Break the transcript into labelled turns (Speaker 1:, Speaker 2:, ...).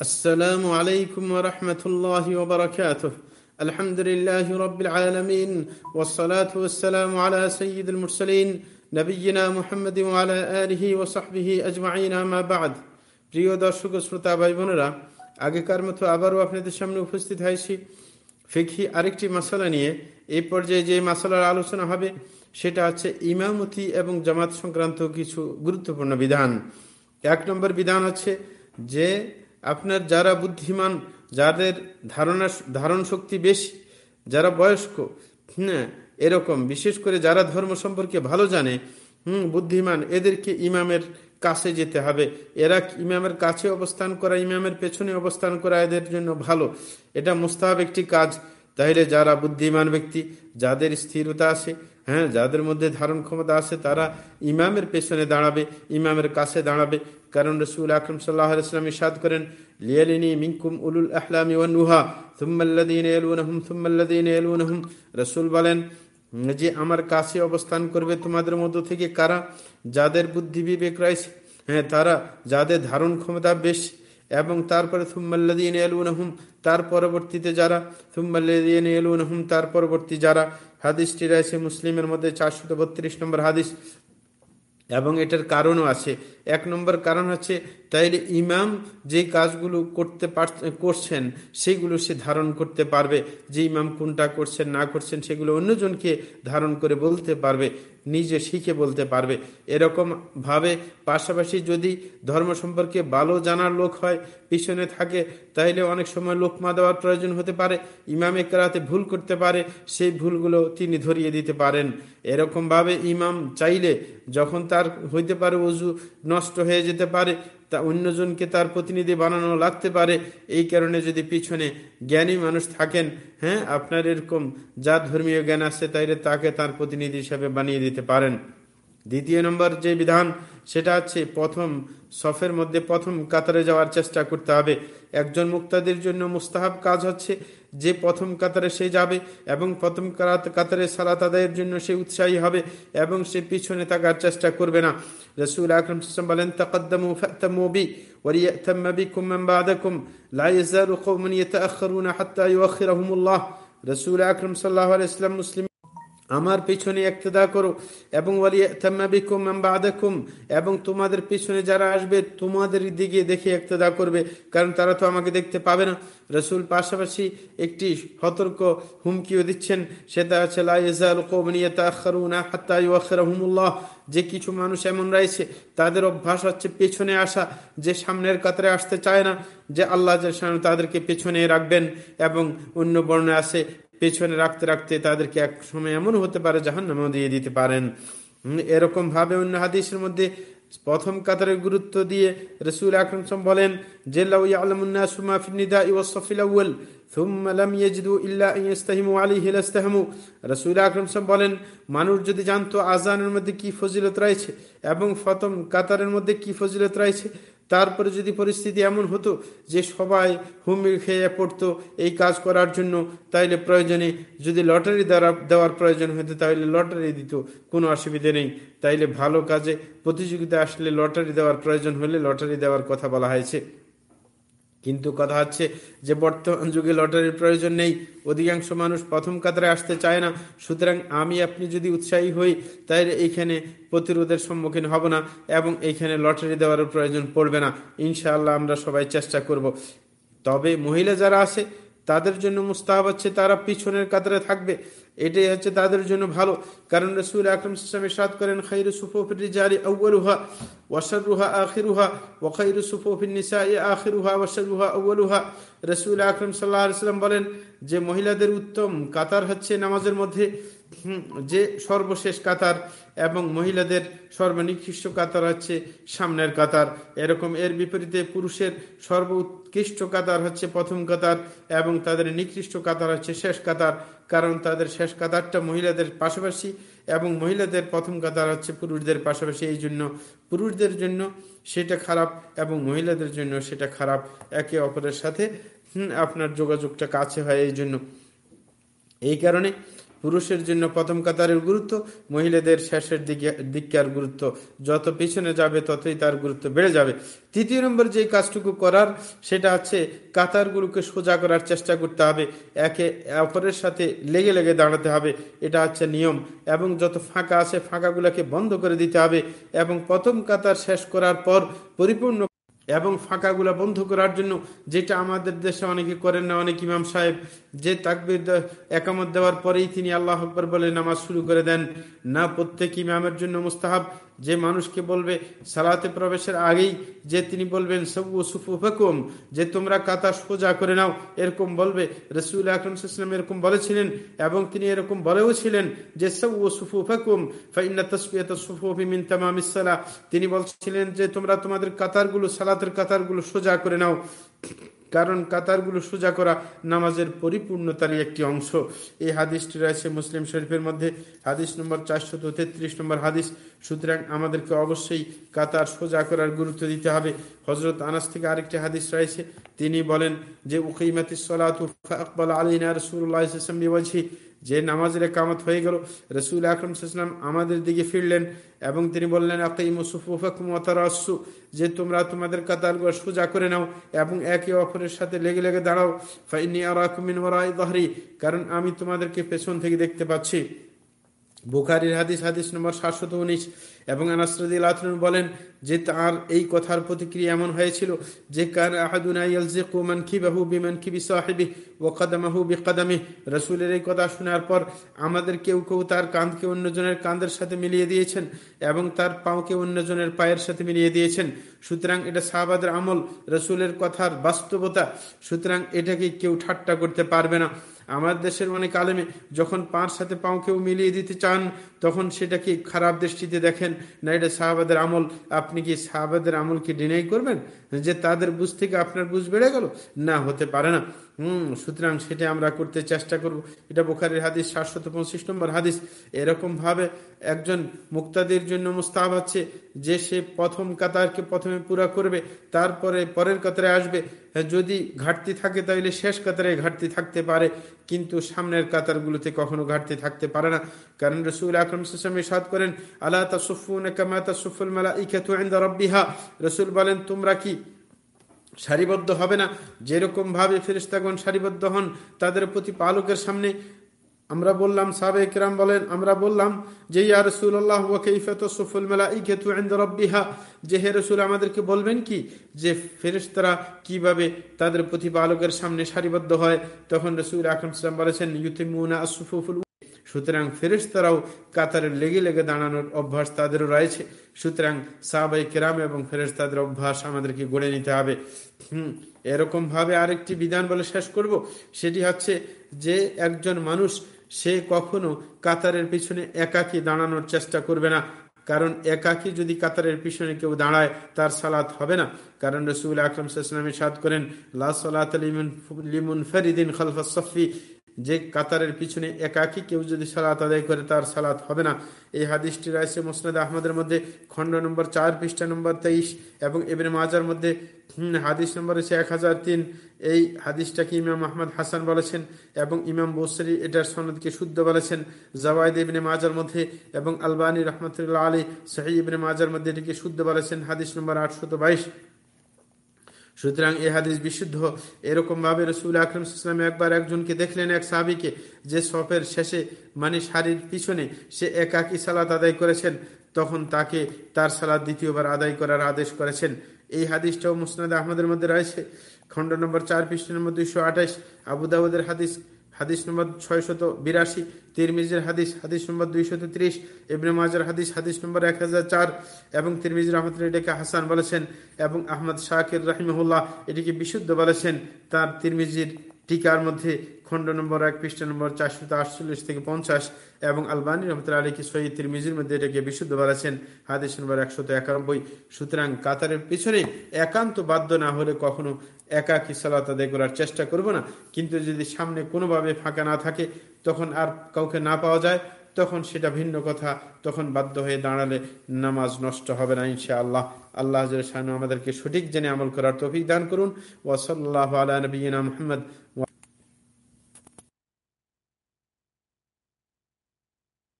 Speaker 1: السلام عليكم ورحمة الله وبركاته الحمد لله رب العالمين والصلاة والسلام على سيد المرسلين نبينا محمد وعلى آله وصحبه أجمعين ما بعد প্রিয় দর্শক শ্রোতা ভাই বোনেরা আগেকার মতো আবারও আপনাদের সামনে উপস্থিত হয়েছি ফিকহি আরেকটি মশলা নিয়ে এই পর্যায়ে যে মশলার আলোচনা হবে সেটা হচ্ছে ইমামতি এবং জামাত সংক্রান্ত কিছু গুরুত্বপূর্ণ বিধান এক নম্বর বিধান হচ্ছে যে আপনার যারা বুদ্ধিমান, যাদের ধারণা, ধারণ শক্তি বেশি, যারা বয়স্ক হ্যাঁ এরকম, বিশেষ করে যারা ধর্ম সম্পর্কে ভালো জানে, হুম, বুদ্ধিমান, এদেরকে ইমামের কাছে যেতে হবে। এরা ইমামের কাছে অবস্থান করা, ইমামের পেছনে অবস্থান করা এদের জন্য ভালো। এটা মোস্তাহাব একটি কাজ। তাহলে যারা বুদ্ধিমান ব্যক্তি, যাদের স্থিরতা আছে হ্যাঁ যাদের মধ্যে ধারণ ক্ষমতা আছে, তারা ইমামের পেছনে দাঁড়াবে, ইমামের কাছে দাঁড়াবে। কারণ রসুল আকরম সাল্লাহাম ইসাদ করেন, লিয়ালিনী মিঙ্কুম উলুল আহলামি ও নুহা থুম্মাল্লাদিন এলুনহম থুম্মাল্লাদিন এলুনহম রসুল বলেন, যে আমার কাছে অবস্থান করবে তোমাদের মধ্য থেকে কারা? যাদের বুদ্ধি বিবেক রয়েছে হ্যাঁ তারা যাদের ধারণ ক্ষমতা বেশি এবং তারপরে থুম্মাল্লাদিন এলুনহুম তার পরবর্তীতে যারা থুম্মাল্লাদিন এলুনহুম তার পরবর্তী যারা, হাদিসটি রয়েছে মুসলিমের মধ্যে চারশত বত্রিশ নম্বর হাদিস, এবং এটার কারণও আছে। এক নম্বর কারণ হচ্ছে, তাইলে ইমাম যে কাজগুলো করতে করছেন, সেগুলো সে ধারণ করতে পারবে। যে ইমাম কোনটা করছেন, না করছেন, সেগুলো অন্যজনকে ধারণ করে বলতে পারবে। নিজে শিখে বলতে পারবে। এরকম ভাবে পাশাপাশি যদি ধর্ম সম্পর্কে ভালো জানার লোক হয়, পিছনে থাকে তাহলে অনেক সময় লোকমা দেওয়ার প্রয়োজন হতে পারে, ইমাম একরাতে ভুল করতে পারে, সেই ভুলগুলো তিনি ধরিয়ে দিতে পারেন। এরকমভাবে ইমাম চাইলে যখন তার হইতে পারে অজু নষ্ট হয়ে যেতে পারে তা অন্যজনকে তার প্রতিনিধি বানানো লাগতে পারে। এই কারণে যদি পিছনে জ্ঞানী মানুষ থাকেন হ্যাঁ আপনার এরকম যা ধর্মীয় জ্ঞান আছে, তাইলে তাকে তার প্রতিনিধি হিসাবে বানিয়ে দিতে পারেন। দ্বিতীয় নম্বর যে বিধান, সেটা হচ্ছে প্রথম সফের মধ্যে প্রথম কাতারে যাওয়ার চেষ্টা করতে হবে। একজন মুক্তাদের জন্য মুস্তাহাব কাজ হচ্ছে। যে প্রথম কাতারে সে যাবে এবং প্রথম কাতারে সালাত আদায়ের জন্য সে উৎসাহী হবে এবং সে পিছনে থাকার চেষ্টা করবে না। রসুল আকরম বলেন, তকদ্দমু ফাতামু বি ওয়ালিয়াতাম্মা বিকুম মান বা'দাকুম। লা ইয়াজালু কওমুন ইয়াতাআখখারুনা হাত্তা ইউআখিরাহুমুল্লাহ। রসুল আকরম সাল্লাল্লাহু আলাইহি ওয়াসাল্লাম মুসলিম আমার পিছনে একতেদা করো এবং এবং তোমাদের পিছনে যারা আসবে তোমাদের দিকে দেখে একতেদা করবে, কারণ তারা তো আমাকে দেখতে পাবে না। রসুল পাশাপাশি একটি সতর্ক হুমকিও দিচ্ছেন, সেটা হচ্ছে যে কিছু মানুষ এমন রয়েছে, তাদের অভ্যাস হচ্ছে পেছনে আসা, যে সামনের কাতারে আসতে চায় না, যে আল্লাহ তাদেরকে পেছনে রাখবেন এবং অন্য বর্ণে আছে পেছনে রাখতে রাখতে তাদেরকে এক সময় এমন হতে পারে জাহান নামও দিয়ে দিতে পারেন। এরকম ভাবে অন্য হাদিসের মধ্যে প্রথম কাতারের গুরুত্ব দিয়ে রসুল আকরম বলেন, যে বলেন, মানুষ যদি জানতো আজানের মধ্যে কি ফজিলত রয়েছে এবং প্রথম কাতারের মধ্যে কি ফজিলত রয়েছে তারপরে যদি পরিস্থিতি এমন হতো যে সবাই হুমি খেয়ে পড়তো এই কাজ করার জন্য, তাইলে প্রয়োজনে যদি লটারি দ্বারা দেওয়ার প্রয়োজন হতো তাহলে লটারি দিত, কোনো অসুবিধে নেই। তাইলে ভালো কাজে প্রতিযোগিতা আসলে লটারি দেওয়ার প্রয়োজন হলে লটারি দেওয়ার কথা বলা হয়েছে। কিন্তু কথা হচ্ছে যে বর্তমান যুগে লটারির প্রয়োজন নেই। অধিকাংশ মানুষ প্রথম কাতারে আসতে চায় না। সুতরাং আমি, আপনি যদি উৎসাহী হই, তাহলে এইখানে প্রতিরোধের সম্মুখীন হব না এবং এইখানে লটারি দেওয়ারও প্রয়োজন পড়বে না। ইনশাআল্লাহ আমরা সবাই চেষ্টা করব। তবে মহিলা যারা আছে তাদের জন্য মুস্তাহাব হচ্ছে তারা পিছনের কাতারে থাকবে। এটাই হচ্ছে তাদের জন্য ভালো। কারণ রসুল আকরম সাদ করেন খাইরু সুফির রিজালি ওয়াসার রুহা আখিরুহা ও খাইরু সুফির নিসা আখিরুহা ওয়াশরুহা আউ্বালুহা রসুল আকরম সাল্লাহ সাল্লাম বলেন, যে মহিলাদের উত্তম কাতার হচ্ছে নামাজের মধ্যে যে সর্বশেষ কাতার এবং মহিলাদের সর্বনিকৃষ্ট কাতার হচ্ছে সামনের কাতার। এরকম এর বিপরীতে পুরুষের সর্বোৎকৃষ্ট কাতার হচ্ছে প্রথম কাতার এবং তাদের নিকৃষ্ট কাতার হচ্ছে শেষ কাতার। কারণ তাদের শেষ কাতারটা মহিলাদের পাশাপাশি এবং মহিলাদের প্রথম কাতার হচ্ছে পুরুষদের পাশাপাশি। এই জন্য পুরুষদের জন্য সেটা খারাপ এবং মহিলাদের জন্য সেটা খারাপ। একে অপরের সাথে আপনার যোগাযোগটা কাছে হয়। এই জন্য এই কারণে পুরুষের জন্য প্রথম কাতারের গুরুত্ব, মহিলাদের শেষের দিকে, দিককার গুরুত্ব। যত পিছনে যাবে, ততই তার গুরুত্ব বেড়ে যাবে। তৃতীয় নম্বর যে কাজটুকু করার, সেটা হচ্ছে কাতারগুলোকে সোজা করার চেষ্টা করতে হবে। একে অপরের সাথে লেগে লেগে দাঁড়াতে হবে। এটা হচ্ছে নিয়ম। এবং যত ফাঁকা আছে, ফাঁকাগুলোকে বন্ধ করে দিতে হবে। এবং প্রথম কাতার শেষ করার পর পরিপূর্ণ এবং ফাঁকাগুলা বন্ধ করার জন্য যেটা আমাদের দেশে অনেকে করেন না, অনেক ইমাম সাহেব যে তাকবির একামত দেওয়ার পরেই তিনি আল্লাহ আকবর বলে নামাজ শুরু করে দেন। না, প্রত্যেক ইমামের জন্য মুস্তাহাব। যে মানুষকে বলবে সালাতে প্রবেশের আগেই যে তিনি বলবেন সবু সুফুফকুম যে তোমরা কাতা সোজা করে নাও, এরকম বলবে। রসুল আকরম সাল্লাম এরকম বলেছিলেন এবং তিনি এরকম বলেও ছিলেন যে সবু সুফুফকুম ফাইন্না তসবিয়াত সুফুফি মিন তামামিসালা তিনি বলছিলেন যে, তোমরা তোমাদের কাতারগুলো সালাতের কাতারগুলো সোজা করে নাও। কারণ কাতারগুলো সোজা করা নামাজের পরিপূর্ণতারই একটি অংশ। এই হাদিসটি রয়েছে মুসলিম শরীফের মধ্যে। হাদিস নম্বর চারশত তেত্রিশ নম্বর হাদিস। সুতরাং আমাদেরকে অবশ্যই কাতার সোজা করার গুরুত্ব দিতে হবে। হজরত আনাস থেকে আরেকটি হাদিস রয়েছে। তিনি বলেন যে উকিমাতি সলাত আকবল আলীনা রসুল্লাহ যে নামাজের কামত হয়ে গেল, রসুল আকরম আমাদের দিকে ফিরলেন এবং তিনি বললেন যে তোমরা তোমাদের কাতার সোজা করে নাও এবং একে অপরের সাথে লেগে লেগে দাঁড়াও। ফাইনি আরাকুমিন কারণ আমি তোমাদেরকে পেছন থেকে দেখতে পাচ্ছি। বুখারির হাদিস হাদিস নম্বর সাতশত উনিশ এবং আনাসরদিল বলেন, যে তার এই কথার প্রতিক্রিয়া এমন হয়েছিল, যে কার আহাদুনাইয়ালজিকুমান খিবাহু বিমান খিবি সাহেবি ও কাদামাহু বিকাদামি রসুলের এই কথা শোনার পর আমাদের কেউ কেউ তার কাঁধকে অন্যজনের কাঁধের সাথে মিলিয়ে দিয়েছেন এবং তার পাওকে অন্যজনের পায়ের সাথে মিলিয়ে দিয়েছেন। সুতরাং এটা সাহাবাদের আমল, রসুলের কথার বাস্তবতা। সুতরাং এটাকে কেউ ঠাট্টা করতে পারবে না। আমার দেশের অনেক আলেমে যখন পাঁচ সাথে পাও কেউ মিলিয়ে দিতে চান, তখন সেটাকে খারাপ দৃষ্টিতে দেখেন। না, এটা সাহাবাদের আমল। আপনি কি সাহাবাদের আমলকে ডিনাই করবেন? যে তাদের বুঝ থেকে আপনার বুঝ বেড়ে গেল? না, হতে পারে না। হম, সুতরাং সেটা আমরা করতে চেষ্টা করব। এটা বোখারের হাদিস, সাতশত পঁচিশ নম্বর হাদিস। এরকম ভাবে একজন মুক্তাদের জন্য মুস্তাহ হচ্ছে যে সে প্রথম কাতারকে প্রথমে পুরা করবে, তারপরে পরের কাতারে আসবে। যদি ঘাটতি থাকে তাহলে শেষ কাতারে ঘাটতি থাকতে পারে, কিন্তু সামনের কাতারগুলোতে কখনো ঘাটতি থাকতে পারে না। কারণ রসুল আকরম সাদ করেন আল্লাহ তাসুফুন কামা তাসুফুল মালা ইকাতু রসুল বলেন, তোমরা কি সারিবদ্ধ হবে না। যেরকম ভাবে ফেরিস্তাগণ সারিবদ্ধ হন, তাদের প্রতি পালকের সামনে আমরা বললাম সাবেকরাম বলেন, আমরা বললাম যে, ইয়া রসুল্লাহ রব্বিহা? যে, হে রসুল, আমাদেরকে বলবেন কি যে ফেরিস্তারা কীভাবে তাদের প্রতি প্রতিপালকের সামনে সারিবদ্ধ হয়? তখন রসুল আকরম বলেছেন, ইউতিমুনা আসুফুল সুতরাং ফেরেশতারাও কাতারে লেগে লেগে দাঁড়ানোর অভ্যাস তাদেরও রয়েছে। সুতরাং সাহাবাই কেরাম এবং ফেরেশতাদের অভ্যাস আমাদেরকে গড়ে নিতে হবে। হম এরকম ভাবে আরেকটি বিধান বলে শেষ করব। সেটি হচ্ছে যে একজন মানুষ, সে কখনো কাতারের পিছনে একাকি দাঁড়ানোর চেষ্টা করবে না। কারণ একাকি যদি কাতারের পিছনে কেউ দাঁড়ায়, তার সালাত হবে না। কারণ রসুল আকরম সাল্লামী সাদ করেন, লা সালাত লিমুন ফরিদিন খালফা সফি যে কাতারের পিছনে একাকি কেউ যদি সালাত আদায় করে, তার সালাত হবে না। এই হাদিসটি রয়েছে মোসনাদ আহমদের মধ্যে, খণ্ড নম্বর চার, পৃষ্ঠা নম্বর তেইশ এবং এবেন মাজার মধ্যে। হাদিস নম্বর হচ্ছে এক হাজার তিন। এই হাদিসটাকে ইমাম আহমদ হাসান বলেছেন এবং ইমাম বসরি এটার সনদকে শুদ্ধ বলেছেন। জওয়ায়দ ইবনে মাজার মধ্যে এবং আলবানী রহমতুল্লাহ আলী সাহি ইবনে মাজার মধ্যে এটিকে শুদ্ধ বলেছেন। হাদিস নম্বর আটশত বাইশ। সুতরাং এ হাদিস বিশুদ্ধ। এরকম ভাবে রসুল আকরম একবার একজনকে দেখলেন, এক সাহাবিকে, যে সফের শেষে মানে শাড়ির পিছনে সে একাকি সালাত আদায় করেছেন, তখন তাকে তার সালাদ দ্বিতীয়বার আদায় করার আদেশ করেছেন। এই হাদিসটাও মুসনাদ আহমদের মধ্যে রয়েছে। খণ্ড নম্বর চার, পৃষ্ঠ নম্বর দুইশো আঠাশ আবুদাবুদের হাদিস হাদিস নম্বর ছয়শত বিরাশি, তিরমিজের হাদিস হাদিস নম্বর দুইশত ত্রিশ, ইবনে মাজার হাদিস হাদিস নম্বর এক হাজার চার এবং তিরমিজ রহমতুল্লাহ এটাকে হাসান বলেছেন এবং আহমদ শাকির রাহিমহুল্লাহ এটিকে বিশুদ্ধ বলেছেন। তার তিরমিজির টিকার মধ্যে খণ্ড নম্বর এক, পৃষ্ঠ নম্বর চারশো আটচল্লিশ থেকে পঞ্চাশ এবং আলবানী রহমতুল্লাহ আলীকে সৈয়দ তিরমিজির মধ্যে এটাকে বিশুদ্ধ বলেছেন। হাদিস নম্বর একশত একানব্বই। সুতরাং কাতারের পিছনে একান্ত বাধ্য না হলে কখনো একাকি সালাত আদায় করার চেষ্টা করব না। কিন্তু যদি সামনে কোনোভাবে ফাঁকা না থাকে, তখন আর কাউকে না পাওয়া যায়, তখন সেটা ভিন্ন কথা। তখন বাধ্য হয়ে দাঁড়ালে নামাজ নষ্ট হবে না ইনশা আল্লাহ আল্লাহ আমাদেরকে সঠিক জেনে আমল করার তফিক দান করুন। ওয়াসাল্লাহ আলা নবীনা মোহাম্মদ